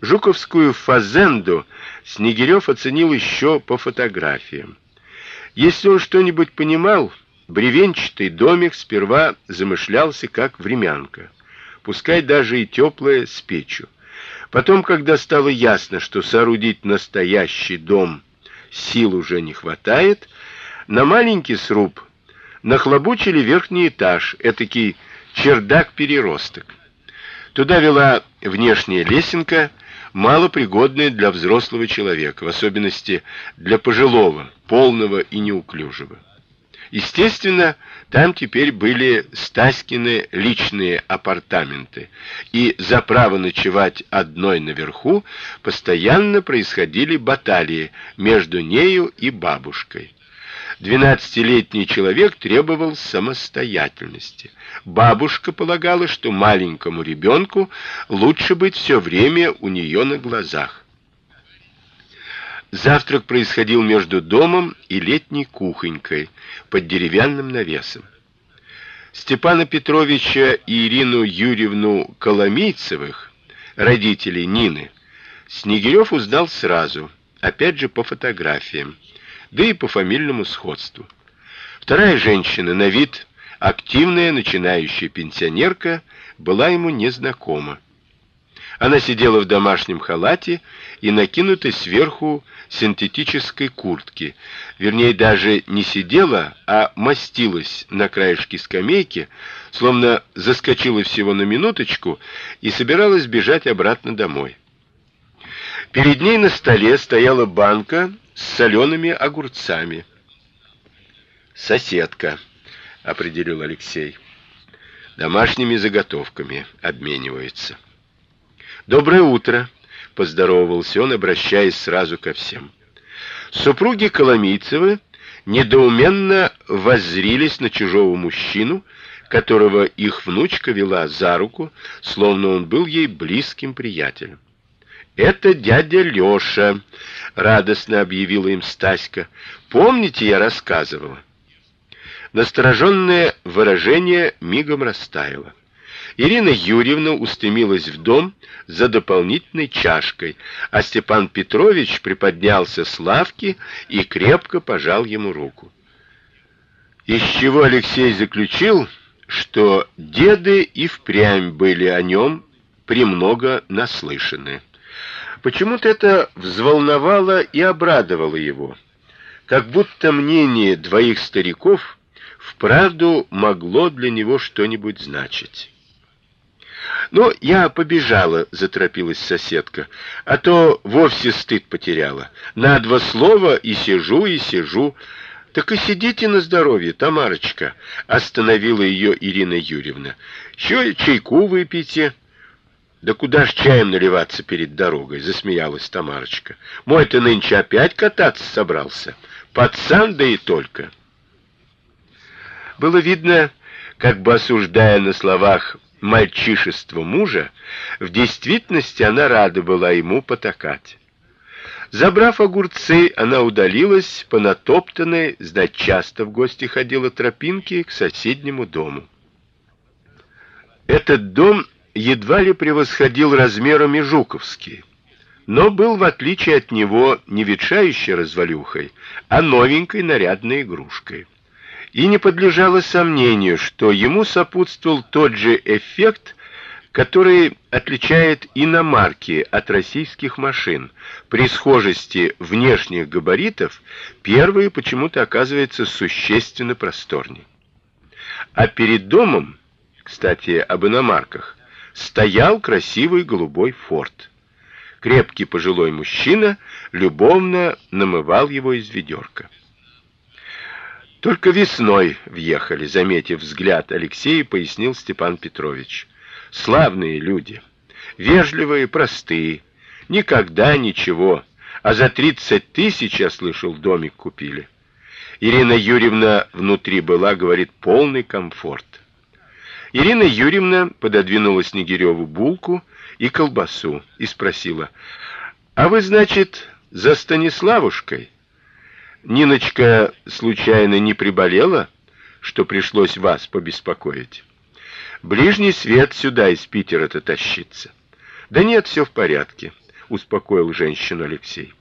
Жуковскую фазенду Снегирев оценил еще по фотографиям. Если он что-нибудь понимал, бревенчатый домик сперва замышлялся как времянка, пускай даже и теплая с печью. Потом, когда стало ясно, что соорудить настоящий дом сил уже не хватает, на маленький сруб нахлобучили верхний этаж, этакий чердак-переросток. Туда вела внешняя лесенка, малопригодная для взрослого человека, в особенности для пожилого, полного и неуклюжего. Естественно, там теперь были Стаськины личные апартаменты, и за право ночевать одной наверху постоянно происходили баталии между нею и бабушкой. Двенадцатилетний человек требовал самостоятельности. Бабушка полагала, что маленькому ребенку лучше быть все время у нее на глазах. Завтрак происходил между домом и летней кухонькой под деревянным навесом. Степана Петровича и Ирину Юрьевну Коломейцевых, родителей Нины, Снегирев узнал сразу, опять же по фотографиям да и по фамильному сходству. Вторая женщина, на вид активная начинающая пенсионерка, была ему незнакома. Она сидела в домашнем халате и накинутой сверху синтетической куртке. Вернее, даже не сидела, а мостилась на краешке скамейки, словно заскочила всего на минуточку и собиралась бежать обратно домой. Перед ней на столе стояла банка с солеными огурцами. Соседка, определил Алексей. Домашними заготовками обменивается. Доброе утро, поздоровался он, обращаясь сразу ко всем. Супруги Коломийцевы недоуменно воззрились на чужого мужчину, которого их внучка вела за руку, словно он был ей близким приятелем. Это дядя Лёша, радостно объявила им Стаська. Помните, я рассказывала? Настороженное выражение мигом растаяло. Ирина Юрьевна устремилась в дом за дополнительной чашкой, а Степан Петрович приподнялся с лавки и крепко пожал ему руку. Из чего Алексей заключил, что деды и впрямь были о нем премного наслышаны. Почему-то это взволновало и обрадовало его, как будто мнение двоих стариков вправду могло для него что-нибудь значить. Но я побежала, заторопилась соседка, а то вовсе стыд потеряла. На два слова и сижу, и сижу. Так и сидите на здоровье, Тамарочка, остановила ее Ирина Юрьевна. Еще чайку выпейте. Да куда ж чаем наливаться перед дорогой, засмеялась Тамарочка. Мой ты нынче опять кататься собрался. Пацан да и только. Было видно, как бы осуждая на словах мальчишество мужа, в действительности она рада была ему потакать. Забрав огурцы, она удалилась по натоптанной, знать часто в гости ходила тропинке к соседнему дому. Этот дом едва ли превосходил размерами Жуковский, но был в отличие от него не ветшающей развалюхой, а новенькой нарядной игрушкой и не подлежало сомнению, что ему сопутствовал тот же эффект, который отличает иномарки от российских машин. При схожести внешних габаритов первые почему-то оказываются существенно просторнее. А перед домом, кстати, об иномарках, стоял красивый голубой форт. Крепкий пожилой мужчина любовно намывал его из ведерка. Только весной въехали, заметив взгляд Алексея, пояснил Степан Петрович. Славные люди, вежливые, простые, никогда ничего, а за тридцать тысяч, я слышал, домик купили. Ирина Юрьевна внутри была, говорит, полный комфорт. Ирина Юрьевна пододвинула Снегиреву булку и колбасу и спросила: "А вы, значит, за Станиславушкой?" Ниночка случайно не приболела, что пришлось вас побеспокоить? Ближний свет сюда из Питера-то тащится. Да нет, все в порядке. успокоил женщину Алексей.